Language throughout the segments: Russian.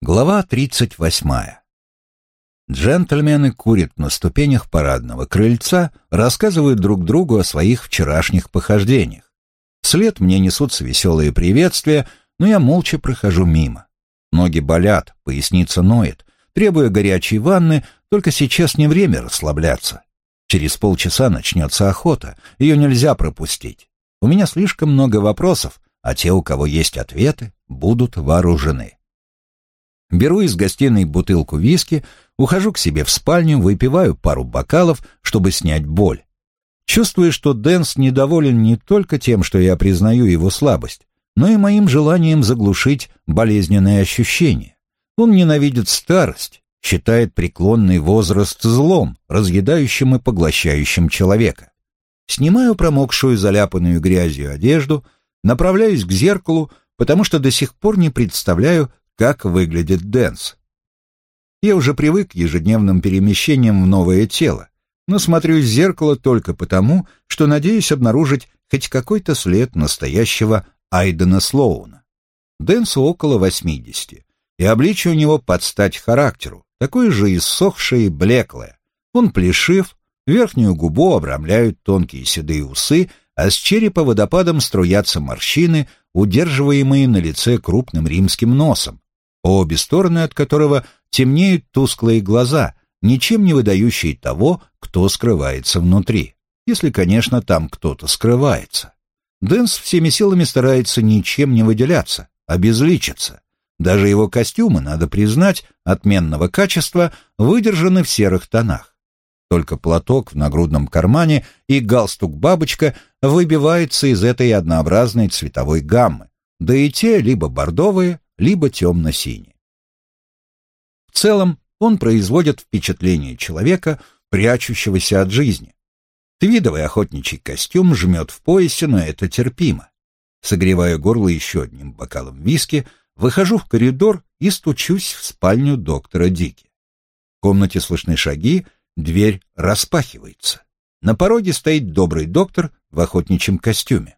Глава 38. Джентльмены курят на ступенях парадного крыльца, рассказывают друг другу о своих вчерашних похождениях. Вслед мне несутся веселые приветствия, но я молча прохожу мимо. Ноги болят, поясница ноет, требуя горячей ванны, только сейчас не время расслабляться. Через полчаса начнется охота, ее нельзя пропустить. У меня слишком много вопросов, а те, у кого есть ответы, будут вооружены. Беру из гостиной бутылку виски, ухожу к себе в спальню, выпиваю пару бокалов, чтобы снять боль. Чувствую, что Дэнс недоволен не только тем, что я признаю его слабость, но и моим желанием заглушить болезненные ощущения. Он ненавидит старость, считает преклонный возраст злом, разъедающим и поглощающим человека. Снимаю промокшую, заляпанную грязью одежду, направляюсь к зеркалу, потому что до сих пор не представляю, как выглядит Дэнс. Я уже привык к ежедневным перемещениям в новое тело, но смотрю в зеркало только потому, что надеюсь обнаружить хоть какой-то след настоящего Айдена Слоуна. Дэнсу около 80, и обличие у него под стать характеру, такое же иссохшее и блеклое. Он плешив, верхнюю губу обрамляют тонкие седые усы, а с черепа водопадом струятся морщины, удерживаемые на лице крупным римским носом, обе стороны от которого темнеют тусклые глаза, ничем не выдающие того, кто скрывается внутри, если, конечно, там кто-то скрывается. Дэнс всеми силами старается ничем не выделяться, обезличиться. Даже его костюмы, надо признать, отменного качества, выдержаны в серых тонах. Только платок в нагрудном кармане и галстук-бабочка выбиваются из этой однообразной цветовой гаммы, да и те либо бордовые, либо темно-синий. В целом, он производит впечатление человека, прячущегося от жизни. Твидовый охотничий костюм жмет в поясе, но это терпимо. Согревая горло еще одним бокалом виски, выхожу в коридор и стучусь в спальню доктора Дики. В комнате слышны шаги, дверь распахивается. На пороге стоит добрый доктор в охотничьем костюме.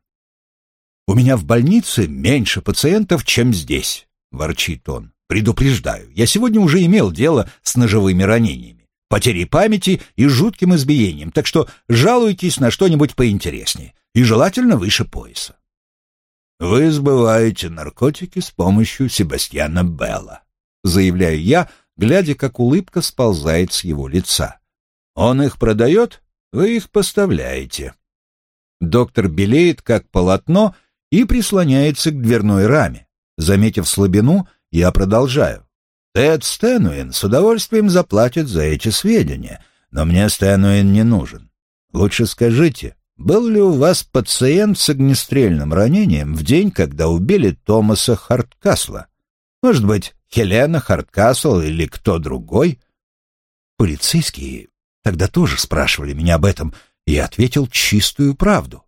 «У меня в больнице меньше пациентов, чем здесь», — ворчит он. «Предупреждаю, я сегодня уже имел дело с ножевыми ранениями, потерей памяти и жутким избиением, так что жалуйтесь на что-нибудь поинтереснее, и желательно выше пояса». «Вы сбываете наркотики с помощью Себастьяна Белла», — заявляю я, глядя, как улыбка сползает с его лица. «Он их продает, вы их поставляете». Доктор белеет, как полотно, и прислоняется к дверной раме. Заметив слабину, я продолжаю. Тед Стэнуин с удовольствием заплатит за эти сведения, но мне Стэнуин не нужен. Лучше скажите, был ли у вас пациент с огнестрельным ранением в день, когда убили Томаса Харткасла? Может быть, Хелена Харткасл или кто другой? Полицейские тогда тоже спрашивали меня об этом, и я ответил чистую правду.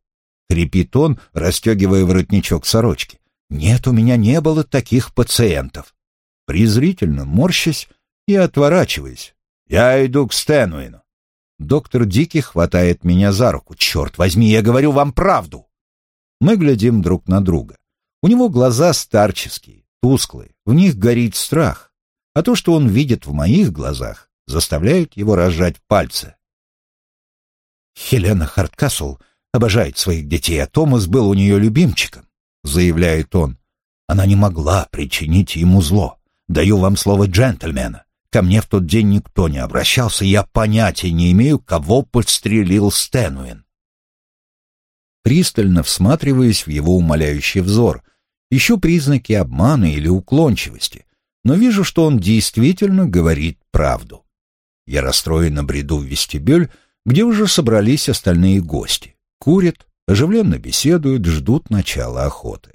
Хрипит он, расстегивая воротничок сорочки. Нет, у меня не было таких пациентов. Презрительно морщась и отворачиваясь. Я иду к Стэнуину. Доктор Дики хватает меня за руку. Черт возьми, я говорю вам правду. Мы глядим друг на друга. У него глаза старческие, тусклые, в них горит страх. А то, что он видит в моих глазах, заставляет его разжать пальцы. Хелена Харткасл обожает своих детей, а Томас был у нее любимчиком. — заявляет он. Она не могла причинить ему зло. Даю вам слово джентльмена. Ко мне в тот день никто не обращался, я понятия не имею, кого подстрелил Стэнуин. Пристально всматриваясь в его умоляющий взор, ищу признаки обмана или уклончивости, но вижу, что он действительно говорит правду. Я расстроенно бреду в вестибюль, где уже собрались остальные гости. Курят, оживленно беседуют, ждут начала охоты.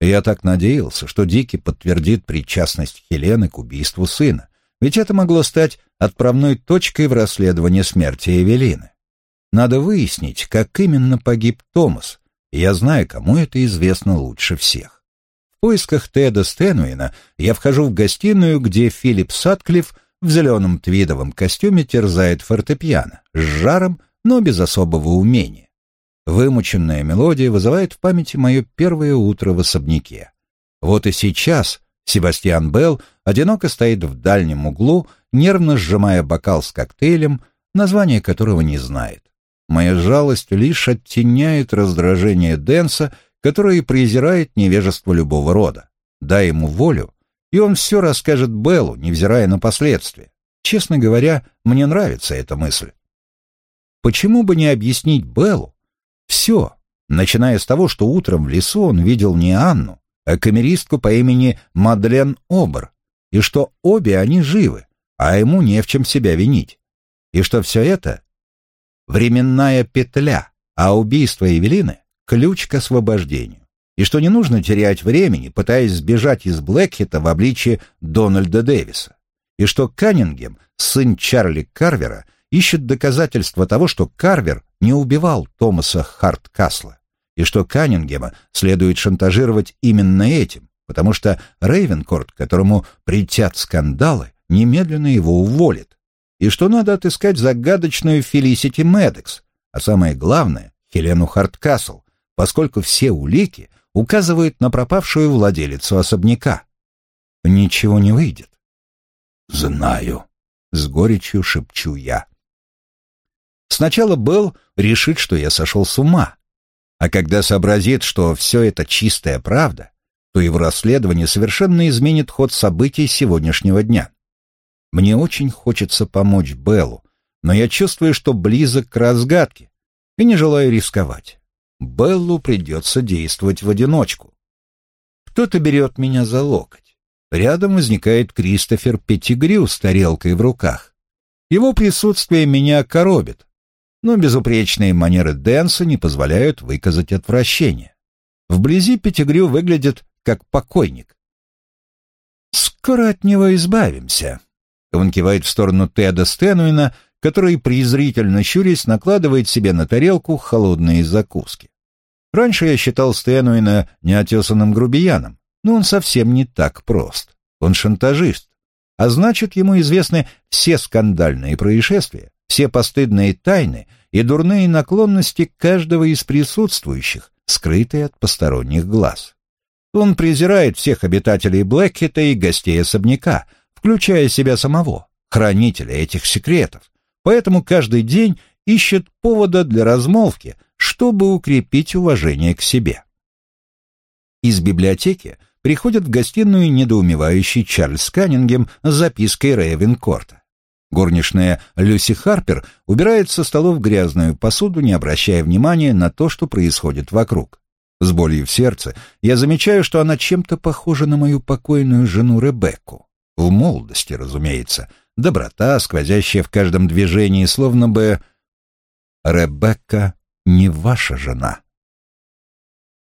Я так надеялся, что Дики подтвердит причастность Хелены к убийству сына, ведь это могло стать отправной точкой в расследовании смерти Эвелины. Надо выяснить, как именно погиб Томас, и я знаю, кому это известно лучше всех. В поисках Теда Стэнуина я вхожу в гостиную, где Филипп Сатклифф в зеленом твидовом костюме терзает фортепиано, с жаром, но без особого умения. Вымученная мелодия вызывает в памяти мое первое утро в особняке. Вот и сейчас Себастьян Белл одиноко стоит в дальнем углу, нервно сжимая бокал с коктейлем, название которого не знает. Моя жалость лишь оттеняет раздражение Дэнса, который презирает невежество любого рода. Дай ему волю, и он все расскажет Беллу, невзирая на последствия. Честно говоря, мне нравится эта мысль. Почему бы не объяснить Беллу все, начиная с того, что утром в лесу он видел не Анну, а камеристку по имени Мадлен Обер, и что обе они живы, а ему не в чем себя винить, и что все это — временная петля, а убийство Евелины — ключ к освобождению, и что не нужно терять времени, пытаясь сбежать из Блэкхита в обличье Дональда Дэвиса, и что Каннингем, сын Чарли Карвера, ищет доказательства того, что Карвер не убивал Томаса Харткасла и что Каннингема следует шантажировать именно этим, потому что Рейвенкорт, которому притят скандалы, немедленно его уволит, и что надо отыскать загадочную Фелисити Медекс, а самое главное — Хелену Харткасл, поскольку все улики указывают на пропавшую владелицу особняка. Ничего не выйдет. «Знаю», — с горечью шепчу я. Сначала Белл решит, что я сошел с ума, а когда сообразит, что все это чистая правда, то его расследование совершенно изменит ход событий сегодняшнего дня. Мне очень хочется помочь Беллу, но я чувствую, что близок к разгадке и не желаю рисковать. Беллу придется действовать в одиночку. Кто-то берет меня за локоть. Рядом возникает Кристофер Петтигрю с тарелкой в руках. Его присутствие меня коробит, но безупречные манеры Дэнса не позволяют выказать отвращение. Вблизи Петтигрю выглядит как покойник. «Скоро от него избавимся», — он кивает в сторону Теда Стэнуина, который, презрительно щурясь, накладывает себе на тарелку холодные закуски. Раньше я считал Стэнуина неотесанным грубияном, но он совсем не так прост. Он шантажист, а значит, ему известны все скандальные происшествия, все постыдные тайны и дурные наклонности каждого из присутствующих, скрытые от посторонних глаз. Он презирает всех обитателей Блэкхита и гостей особняка, включая себя самого, хранителя этих секретов, поэтому каждый день ищет повода для размолвки, чтобы укрепить уважение к себе. Из библиотеки приходит в гостиную недоумевающий Чарльз Каннингем с запиской Рейвенкорта. Горничная Люси Харпер убирает со столов грязную посуду, не обращая внимания на то, что происходит вокруг. С болью в сердце я замечаю, что она чем-то похожа на мою покойную жену Ребекку. В молодости, разумеется. Доброта, сквозящая в каждом движении, словно бы... Ребекка не ваша жена.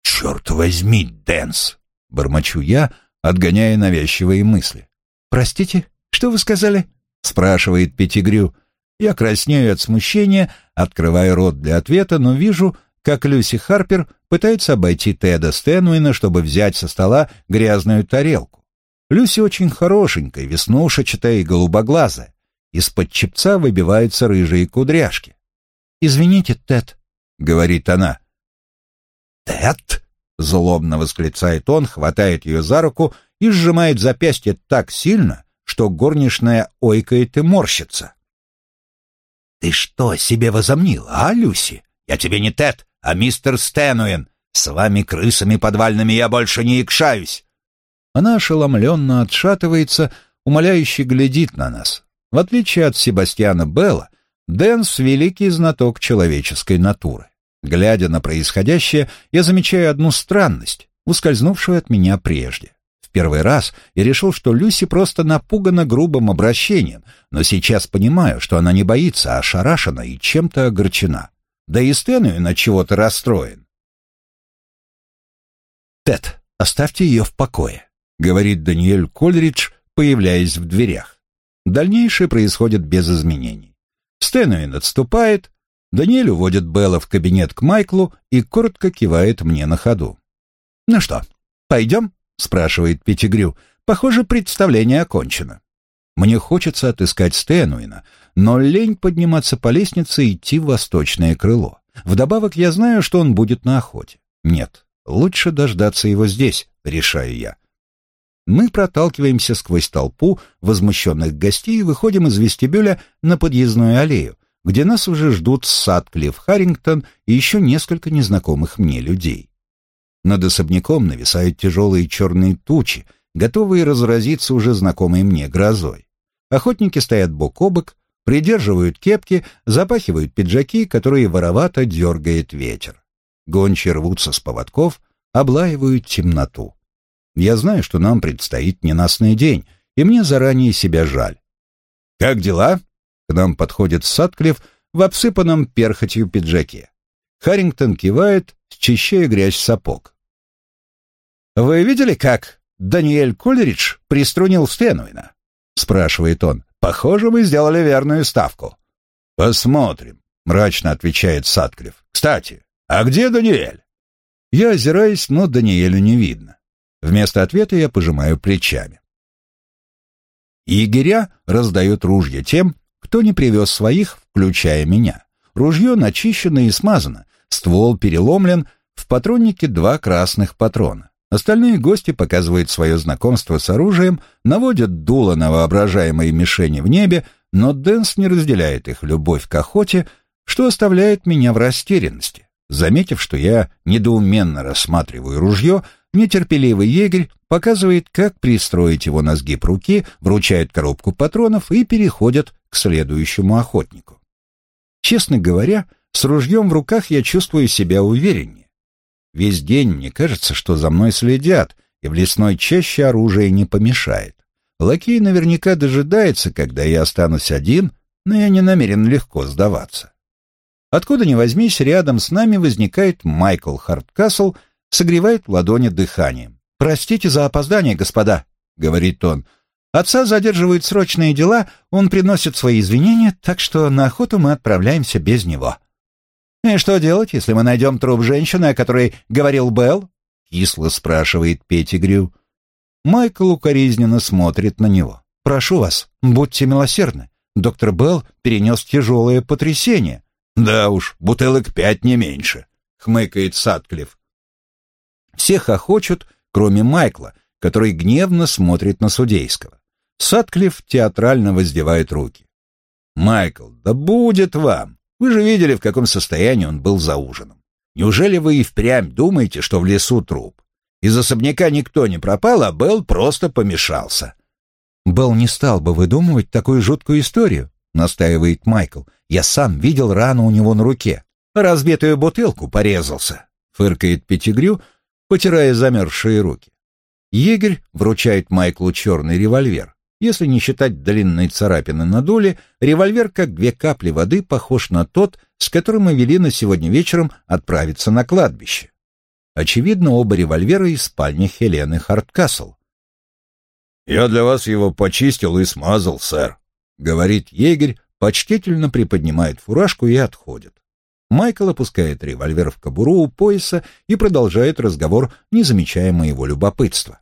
«Черт возьми, Дэнс!» — бормочу я, отгоняя навязчивые мысли. «Простите, что вы сказали?» Спрашивает Пятигрю. Я краснею от смущения, открываю рот для ответа, но вижу, как Люси Харпер пытается обойти Теда Стэнуина, чтобы взять со стола грязную тарелку. Люси очень хорошенькая, веснушечатая и голубоглазая. Из-под чепца выбиваются рыжие кудряшки. «Извините, Тед», — говорит она. «Тед?» — злобно восклицает он, хватает ее за руку и сжимает запястье так сильно, что горничная ойкает и морщится. «Ты что себе возомнила, а, Люси? Я тебе не Тед, а мистер Стэнуэн. С вами, крысами подвальными, я больше не икшаюсь». Она ошеломленно отшатывается, умоляюще глядит на нас. В отличие от Себастьяна Белла, Дэнс — великий знаток человеческой натуры. Глядя на происходящее, я замечаю одну странность, ускользнувшую от меня прежде первый раз я решил, что Люси просто напугана грубым обращением, но сейчас понимаю, что она не боится, а ошарашена и чем-то огорчена. Да и Стэнуин от чего-то расстроен. «Тед, оставьте ее в покое», — говорит Даниэль Кольридж, появляясь в дверях. Дальнейшее происходит без изменений. Стэнуин отступает, Даниэль уводит Белла в кабинет к Майклу и коротко кивает мне на ходу. «Ну что, пойдем?» — спрашивает Петтигрю. «Похоже, представление окончено». Мне хочется отыскать Стэнуина, но лень подниматься по лестнице и идти в восточное крыло. Вдобавок я знаю, что он будет на охоте. Нет, лучше дождаться его здесь, решаю я. Мы проталкиваемся сквозь толпу возмущенных гостей и выходим из вестибюля на подъездную аллею, где нас уже ждут Садклифф Харрингтон и еще несколько незнакомых мне людей. Над особняком нависают тяжелые черные тучи, готовые разразиться уже знакомой мне грозой. Охотники стоят бок о бок, придерживают кепки, запахивают пиджаки, которые воровато дергает ветер. Гончие рвутся с поводков, облаивают темноту. Я знаю, что нам предстоит ненастный день, и мне заранее себя жаль. «Как дела?» К нам подходит Садклев в обсыпанном перхотью пиджаке. Харрингтон кивает, счищая грязь сапог. «Вы видели, как Даниэль Кулеридж приструнил Стенуина?» — спрашивает он. «Похоже, вы сделали верную ставку». «Посмотрим», — мрачно отвечает Садклев. «Кстати, а где Даниэль?» Я озираюсь, но Даниэлю не видно. Вместо ответа я пожимаю плечами. Егеря раздают ружья тем, кто не привез своих, включая меня. Ружье начищено и смазано, ствол переломлен, в патроннике два красных патрона. Остальные гости показывают свое знакомство с оружием, наводят дуло на воображаемые мишени в небе, но Дэнс не разделяет их любовь к охоте, что оставляет меня в растерянности. Заметив, что я недоуменно рассматриваю ружье, нетерпеливый егерь показывает, как пристроить его на сгиб руки, вручает коробку патронов и переходит к следующему охотнику. Честно говоря, с ружьем в руках я чувствую себя увереннее. Весь день мне кажется, что за мной следят, и в лесной чаще оружие не помешает. Лакей наверняка дожидается, когда я останусь один, но я не намерен легко сдаваться. Откуда ни возьмись, рядом с нами возникает Майкл Харткасл, согревает ладони дыханием. «Простите за опоздание, господа», — говорит он. «Отца задерживают срочные дела, он приносит свои извинения, так что на охоту мы отправляемся без него». «И что делать, если мы найдем труп женщины, о которой говорил Белл?» — кисло спрашивает Петтигрю. Майкл укоризненно смотрит на него. «Прошу вас, будьте милосердны. Доктор Белл перенес тяжелое потрясение». «Да уж, бутылок пять не меньше», — хмыкает Садклифф. Все хохочут, кроме Майкла, который гневно смотрит на судейского. Садклифф театрально воздевает руки. «Майкл, да будет вам! Вы же видели, в каком состоянии он был за ужином. Неужели вы и впрямь думаете, что в лесу труп? Из особняка никто не пропал, а Белл просто помешался». «Белл не стал бы выдумывать такую жуткую историю», — настаивает Майкл. «Я сам видел рану у него на руке. Разбитую бутылку порезался», — фыркает Пятигрю, потирая замерзшие руки. Егерь вручает Майклу черный револьвер. Если не считать длинной царапины на дуле, револьвер, как две капли воды, похож на тот, с которым мы вели на сегодня вечером отправиться на кладбище. Очевидно, оба револьвера из спальни Хелены Харткасл. «Я для вас его почистил и смазал, сэр», — говорит егерь, почтительно приподнимает фуражку и отходит. Майкл опускает револьвер в кобуру у пояса и продолжает разговор, не замечая моего любопытства.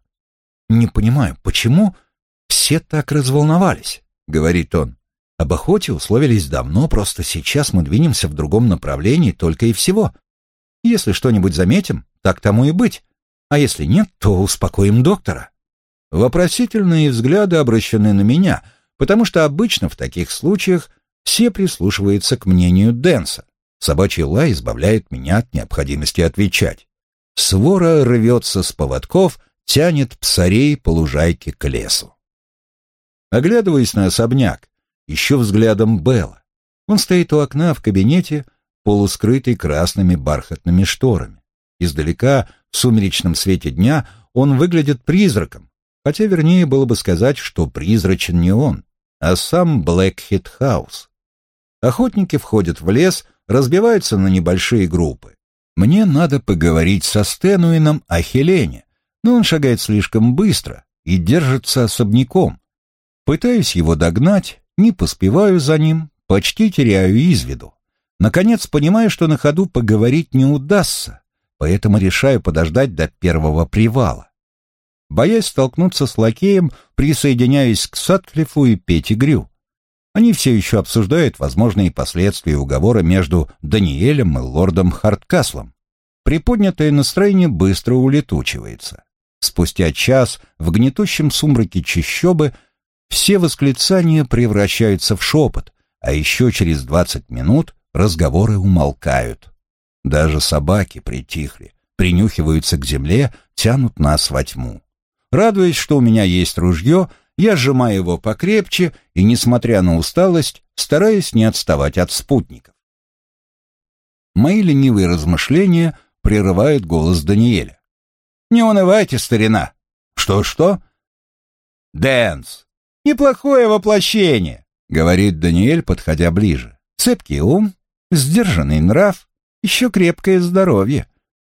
«Не понимаю, почему все так разволновались?» — говорит он. «Об охоте условились давно, просто сейчас мы двинемся в другом направлении только и всего. Если что-нибудь заметим, так тому и быть, а если нет, то успокоим доктора». Вопросительные взгляды обращены на меня, потому что обычно в таких случаях все прислушиваются к мнению Дэнса. Собачий лай избавляет меня от необходимости отвечать. Свора рвется с поводков, тянет псарей по лужайке к лесу. Оглядываясь на особняк, ищу взглядом Белла. Он стоит у окна в кабинете, полускрытый красными бархатными шторами. Издалека, в сумеречном свете дня, он выглядит призраком, хотя вернее было бы сказать, что призрачен не он, а сам Блэкхит Хаус. Охотники входят в лес, разбиваются на небольшие группы. Мне надо поговорить со Стенуином о Хелене, но он шагает слишком быстро и держится особняком. Пытаюсь его догнать, не поспеваю за ним, почти теряю из виду. Наконец понимаю, что на ходу поговорить не удастся, поэтому решаю подождать до первого привала. Боясь столкнуться с лакеем, присоединяюсь к Сатклифу и Петтигрю. Они все еще обсуждают возможные последствия уговора между Даниэлем и лордом Харткаслом. Приподнятое настроение быстро улетучивается. Спустя час в гнетущем сумраке чащобы все восклицания превращаются в шепот, а еще через двадцать минут разговоры умолкают. Даже собаки притихли, принюхиваются к земле, тянут нас во тьму. Радуясь, что у меня есть ружье, я сжимаю его покрепче и, несмотря на усталость, стараюсь не отставать от спутников. Мои ленивые размышления прерывает голос Даниэля. «Не унывайте, старина!» «Что-что?» «Дэнс! Неплохое воплощение!» — говорит Даниэль, подходя ближе. «Цепкий ум, сдержанный нрав, еще крепкое здоровье».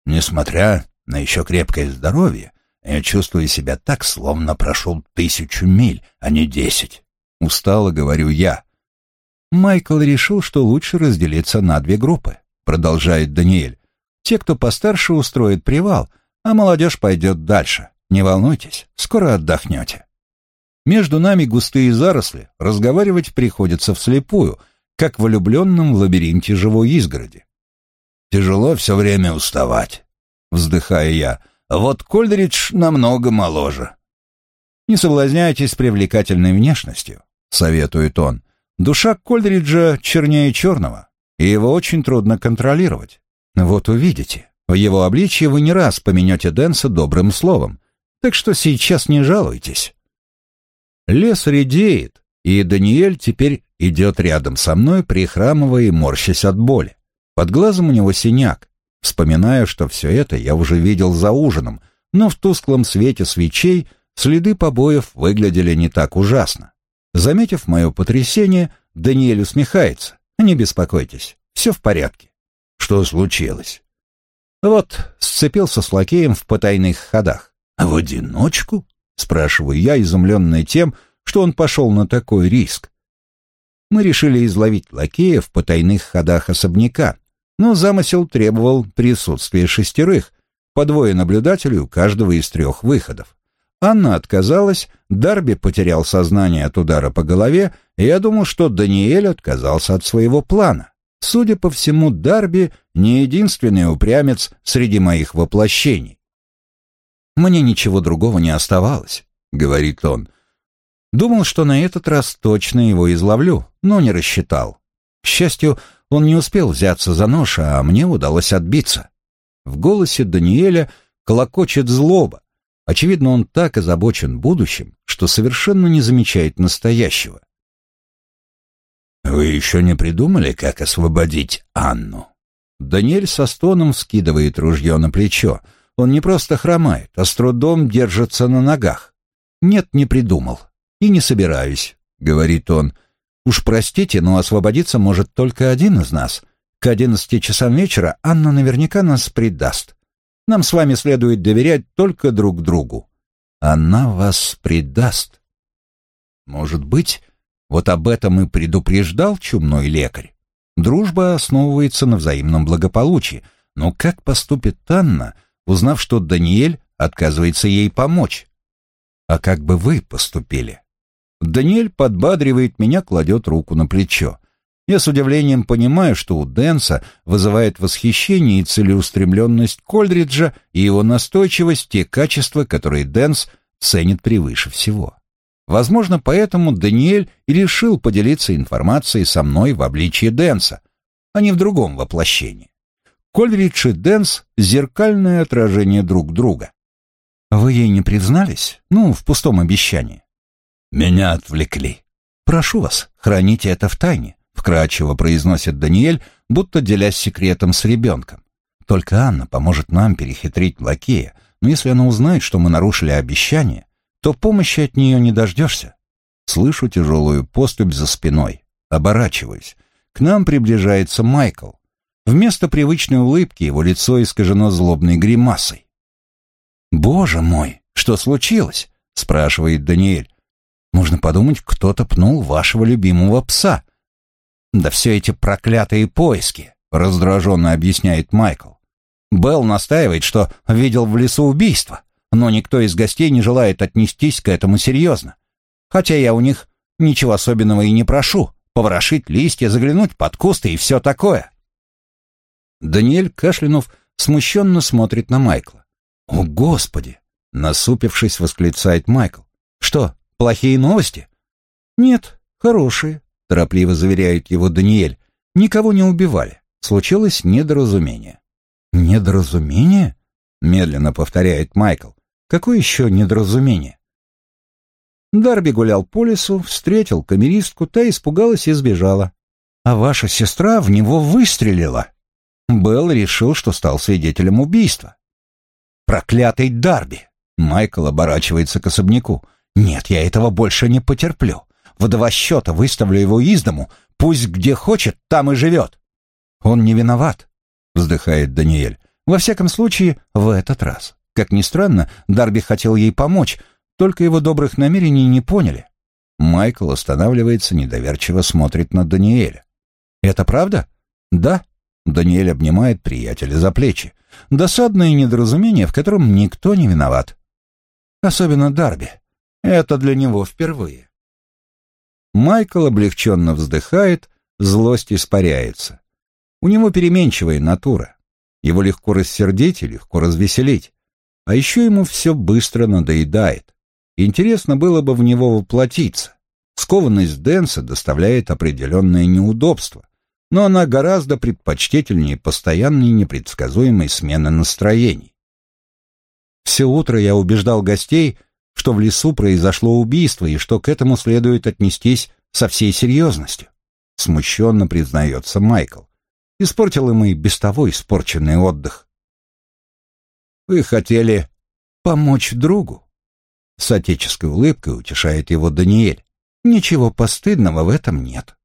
Несмотря на еще крепкое здоровье, я чувствую себя так, словно прошел тысячу миль, а не десять. Устало говорю я. Майкл решил, что лучше разделиться на две группы, продолжает Даниэль. Те, кто постарше, устроит привал, а молодежь пойдет дальше. Не волнуйтесь, скоро отдохнете. Между нами густые заросли, разговаривать приходится вслепую, как влюбленным в лабиринте живой изгороди. Тяжело все время уставать, вздыхая я. Вот Кольдридж намного моложе. Не соблазняйтесь привлекательной внешностью, советует он. Душа Кольдриджа чернее черного, и его очень трудно контролировать. Вот увидите, в его обличье вы не раз поменете Дэнса добрым словом, так что сейчас не жалуйтесь. Лес редеет, и Даниэль теперь идет рядом со мной, прихрамывая и морщась от боли. Под глазом у него синяк. Вспоминаю, что все это я уже видел за ужином, но в тусклом свете свечей следы побоев выглядели не так ужасно. Заметив мое потрясение, Даниэль усмехается. «Не беспокойтесь, все в порядке». «Что случилось?» «Вот, сцепился с лакеем в потайных ходах». «А в одиночку?» — спрашиваю я, изумленный тем, что он пошел на такой риск. Мы решили изловить лакея в потайных ходах особняка, но замысел требовал присутствия шестерых, по двое наблюдателей у каждого из трех выходов. Анна отказалась, Дарби потерял сознание от удара по голове, и я думал, что Даниэль отказался от своего плана. Судя по всему, Дарби не единственный упрямец среди моих воплощений. «Мне ничего другого не оставалось», — говорит он. Думал, что на этот раз точно его изловлю, но не рассчитал. К счастью, он не успел взяться за нож, а мне удалось отбиться. В голосе Даниэля колокочет злоба. Очевидно, он так озабочен будущим, что совершенно не замечает настоящего. «Вы еще не придумали, как освободить Анну?» Даниэль со стоном скидывает ружье на плечо. Он не просто хромает, а с трудом держится на ногах. «Нет, не придумал. И не собираюсь», — говорит он. Уж простите, но освободиться может только один из нас. К одиннадцати часам вечера Анна наверняка нас предаст. Нам с вами следует доверять только друг другу. Она вас предаст. Может быть, вот об этом и предупреждал чумной лекарь. Дружба основывается на взаимном благополучии. Но как поступит Анна, узнав, что Даниэль отказывается ей помочь? А как бы вы поступили? Даниэль подбадривает меня, кладет руку на плечо. Я с удивлением понимаю, что у Дэнса вызывает восхищение и целеустремленность Кольдриджа и его настойчивость те качества, которые Дэнс ценит превыше всего. Возможно, поэтому Даниэль и решил поделиться информацией со мной в обличии Дэнса, а не в другом воплощении. Кольдридж и Дэнс — зеркальное отражение друг друга. Вы ей не признались? Ну, в пустом обещании. Меня отвлекли. Прошу вас, храните это в тайне, вкрадчиво произносит Даниэль, будто делясь секретом с ребенком. Только Анна поможет нам перехитрить лакея, но если она узнает, что мы нарушили обещание, то помощи от нее не дождешься. Слышу тяжелую поступь за спиной. Оборачиваюсь. К нам приближается Майкл. Вместо привычной улыбки его лицо искажено злобной гримасой. «Боже мой, что случилось?» — спрашивает Даниэль. Можно подумать, кто-то пнул вашего любимого пса. Да все эти проклятые поиски, раздраженно объясняет Майкл. Белл настаивает, что видел в лесу убийство, но никто из гостей не желает отнестись к этому серьезно. Хотя я у них ничего особенного и не прошу. Поворошить листья, заглянуть под кусты и все такое. Даниэль Кашлянов смущенно смотрит на Майкла. «О, Господи! Насупившись, восклицает Майкл. «Что, плохие новости?» «Нет, хорошие», — торопливо заверяет его Даниэль. «Никого не убивали. Случилось недоразумение». «Недоразумение?» — медленно повторяет Майкл. «Какое еще недоразумение?» Дарби гулял по лесу, встретил камеристку, та испугалась и сбежала. А ваша сестра в него выстрелила. Белл решил, что стал свидетелем убийства. Проклятый Дарби! Майкл оборачивается к особняку. Нет, я этого больше не потерплю. В два счета выставлю его из дому. Пусть где хочет, там и живет. Он не виноват, вздыхает Даниэль. Во всяком случае, в этот раз. Как ни странно, Дарби хотел ей помочь, только его добрых намерений не поняли. Майкл останавливается, недоверчиво смотрит на Даниэля. «Это правда?» «Да». Даниэль обнимает приятеля за плечи. Досадное недоразумение, в котором никто не виноват. Особенно Дарби. Это для него впервые. Майкл облегченно вздыхает, злость испаряется. У него переменчивая натура. Его легко рассердить и легко развеселить. А еще ему все быстро надоедает. Интересно было бы в него воплотиться. Скованность Дэнса доставляет определенное неудобство, но она гораздо предпочтительнее постоянной непредсказуемой смены настроений. Все утро я убеждал гостей, что в лесу произошло убийство и что к этому следует отнестись со всей серьезностью. Смущенно признается Майкл. Испортил им и без того испорченный отдых. Вы хотели помочь другу? С отеческой улыбкой утешает его Даниэль. Ничего постыдного в этом нет.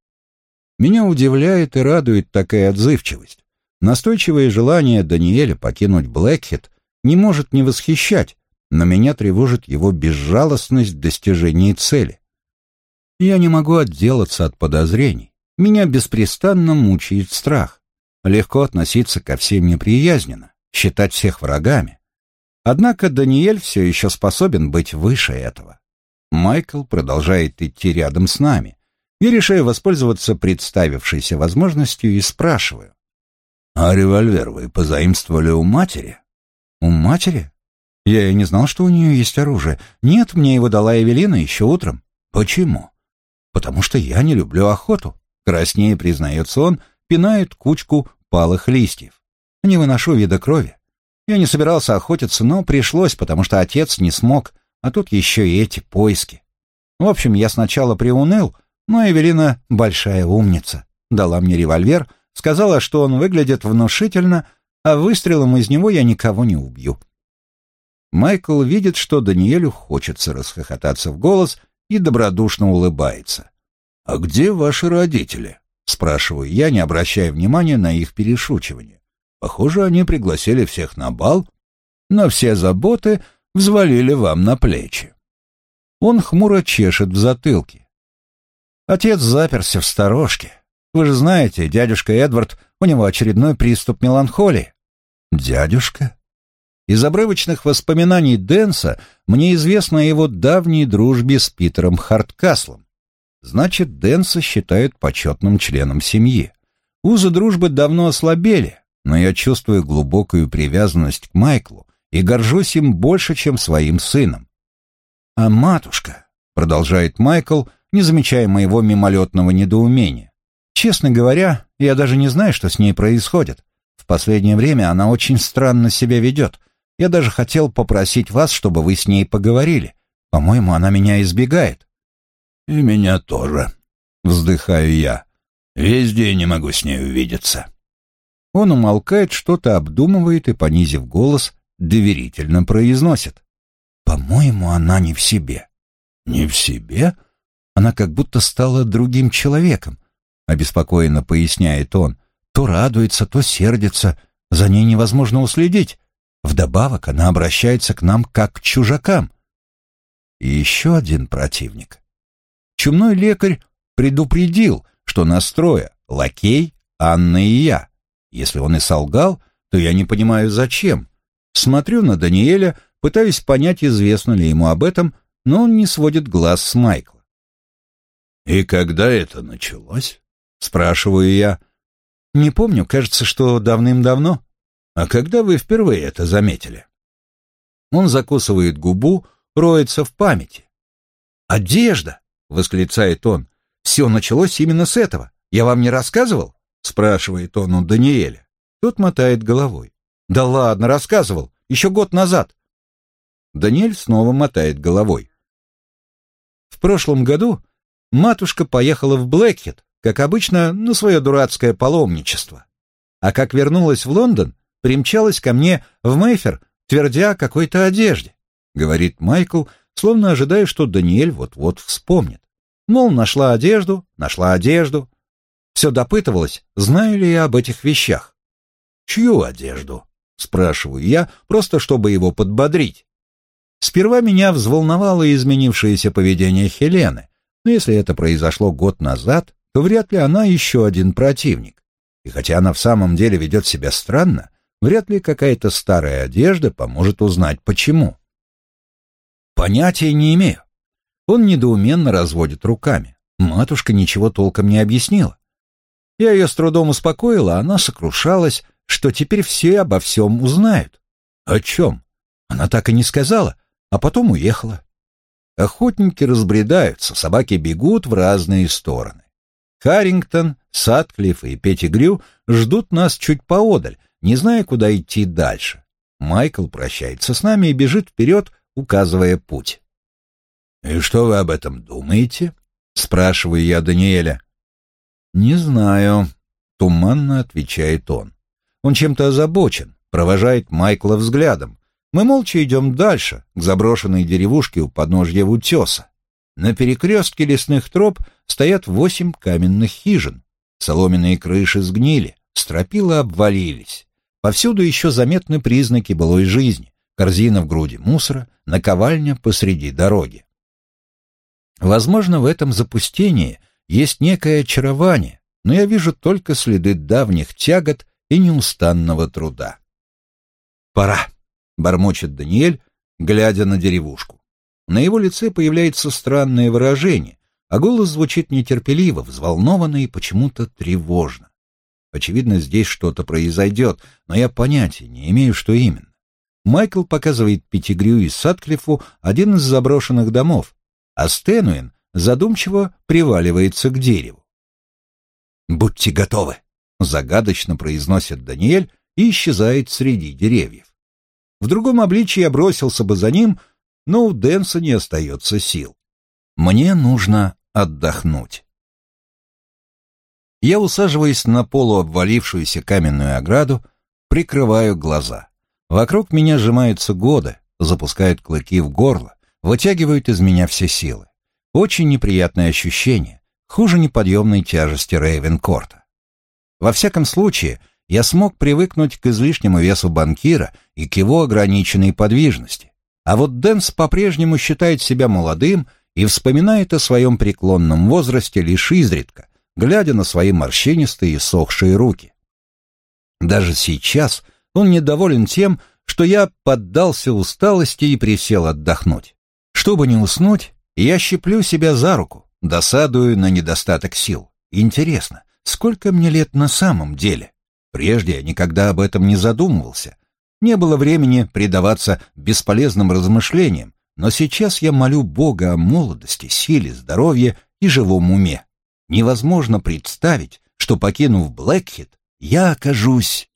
Меня удивляет и радует такая отзывчивость. Настойчивое желание Даниэля покинуть Блэкхед не может не восхищать, но меня тревожит его безжалостность в достижении цели. Я не могу отделаться от подозрений. Меня беспрестанно мучает страх. Легко относиться ко всем неприязненно, считать всех врагами. Однако Даниэль все еще способен быть выше этого. Майкл продолжает идти рядом с нами. Я решаю воспользоваться представившейся возможностью и спрашиваю. «А револьвер вы позаимствовали у матери?» «У матери? Я и не знал, что у нее есть оружие. Нет, мне его дала Эвелина еще утром. Почему?» «Потому что я не люблю охоту», — краснее признается он, пинает кучку палых листьев. «Не выношу вида крови. Я не собирался охотиться, но пришлось, потому что отец не смог, а тут еще и эти поиски. В общем, я сначала приуныл, но Эвелина большая умница. Дала мне револьвер, сказала, что он выглядит внушительно, а выстрелом из него я никого не убью. Майкл видит, что Даниэлю хочется расхохотаться в голос и добродушно улыбается. «А где ваши родители?» — спрашиваю я, не обращая внимания на их перешучивание. Похоже, они пригласили всех на бал, но все заботы взвалили вам на плечи. Он хмуро чешет в затылке. Отец заперся в сторожке. Вы же знаете, дядюшка Эдвард, у него очередной приступ меланхолии. Дядюшка? Из обрывочных воспоминаний Дэнса мне известно о его давней дружбе с Питером Харткаслом. Значит, Дэнса считают почетным членом семьи. Узы дружбы давно ослабели, но я чувствую глубокую привязанность к Майклу и горжусь им больше, чем своим сыном. А матушка, продолжает Майкл, не замечая моего мимолетного недоумения. Честно говоря, я даже не знаю, что с ней происходит. В последнее время она очень странно себя ведет. Я даже хотел попросить вас, чтобы вы с ней поговорили. По-моему, она меня избегает. И меня тоже, вздыхаю я. Весь день не могу с ней увидеться. Он умолкает, что-то обдумывает и, понизив голос, доверительно произносит. «По-моему, она не в себе». «Не в себе?» Она как будто стала другим человеком, обеспокоенно поясняет он. То радуется, то сердится, за ней невозможно уследить. Вдобавок она обращается к нам как к чужакам. И еще один противник. Чумной лекарь предупредил, что настроя лакей, Анна и я. Если он и солгал, то я не понимаю, зачем. Смотрю на Даниэля, пытаюсь понять, известно ли ему об этом, но он не сводит глаз с Майкла. «И когда это началось?» — спрашиваю я. «Не помню, кажется, что давным-давно. А когда вы впервые это заметили?» Он закусывает губу, роется в памяти. «Одежда!» — восклицает он. «Все началось именно с этого. Я вам не рассказывал?» — спрашивает он у Даниэля. Тот мотает головой. «Да ладно, рассказывал. Еще год назад». Даниэль снова мотает головой. В прошлом году матушка поехала в Блэкхед, как обычно, на свое дурацкое паломничество. А как вернулась в Лондон, примчалась ко мне в Мейфер, твердя о какой-то одежде, говорит Майкл, словно ожидая, что Даниэль вот-вот вспомнит. Мол, нашла одежду, нашла одежду. Все допытывалась, знаю ли я об этих вещах. «Чью одежду?» — спрашиваю я, просто чтобы его подбодрить. Сперва меня взволновало изменившееся поведение Хелены, но если это произошло год назад, то вряд ли она еще один противник. И хотя она в самом деле ведет себя странно, вряд ли какая-то старая одежда поможет узнать почему. Понятия не имею. Он недоуменно разводит руками. Матушка ничего толком не объяснила. Я ее с трудом успокоила, она сокрушалась, что теперь все обо всем узнают. О чем? Она так и не сказала, а потом уехала. Охотники разбредаются, собаки бегут в разные стороны. Харрингтон, Сатклифф и Петтигрю ждут нас чуть поодаль, не зная, куда идти дальше. Майкл прощается с нами и бежит вперед, указывая путь. «И что вы об этом думаете?» — спрашиваю я Даниэля. «Не знаю», — туманно отвечает он. Он чем-то озабочен, провожает Майкла взглядом. Мы молча идем дальше, к заброшенной деревушке у подножья утеса. На перекрестке лесных троп стоят восемь каменных хижин. Соломенные крыши сгнили, стропила обвалились. Повсюду еще заметны признаки былой жизни. Корзина в груди мусора, наковальня посреди дороги. Возможно, в этом запустении есть некое очарование, но я вижу только следы давних тягот и неустанного труда. «Пора», — бормочет Даниэль, глядя на деревушку. На его лице появляется странное выражение, а голос звучит нетерпеливо, взволнованно и почему-то тревожно. Очевидно, здесь что-то произойдет, но я понятия не имею, что именно. Майкл показывает Пятигрю и Садклифу один из заброшенных домов, а Стэнуин задумчиво приваливается к дереву. «Будьте готовы», — загадочно произносит Даниэль и исчезает среди деревьев. В другом обличии я бросился бы за ним — но у Дэнса не остается сил. Мне нужно отдохнуть. Я усаживаюсь на полуобвалившуюся каменную ограду, прикрываю глаза. Вокруг меня сжимаются годы, запускают клыки в горло, вытягивают из меня все силы. Очень неприятное ощущение, хуже неподъемной тяжести Рейвенкорта. Во всяком случае, я смог привыкнуть к излишнему весу банкира и к его ограниченной подвижности. А вот Дэнс по-прежнему считает себя молодым и вспоминает о своем преклонном возрасте лишь изредка, глядя на свои морщинистые и сохшие руки. Даже сейчас он недоволен тем, что я поддался усталости и присел отдохнуть. Чтобы не уснуть, я щиплю себя за руку, досадую на недостаток сил. Интересно, сколько мне лет на самом деле? Прежде я никогда об этом не задумывался, не было времени предаваться бесполезным размышлениям, но сейчас я молю Бога о молодости, силе, здоровье и живом уме. Невозможно представить, что, покинув Блэкхит, я окажусь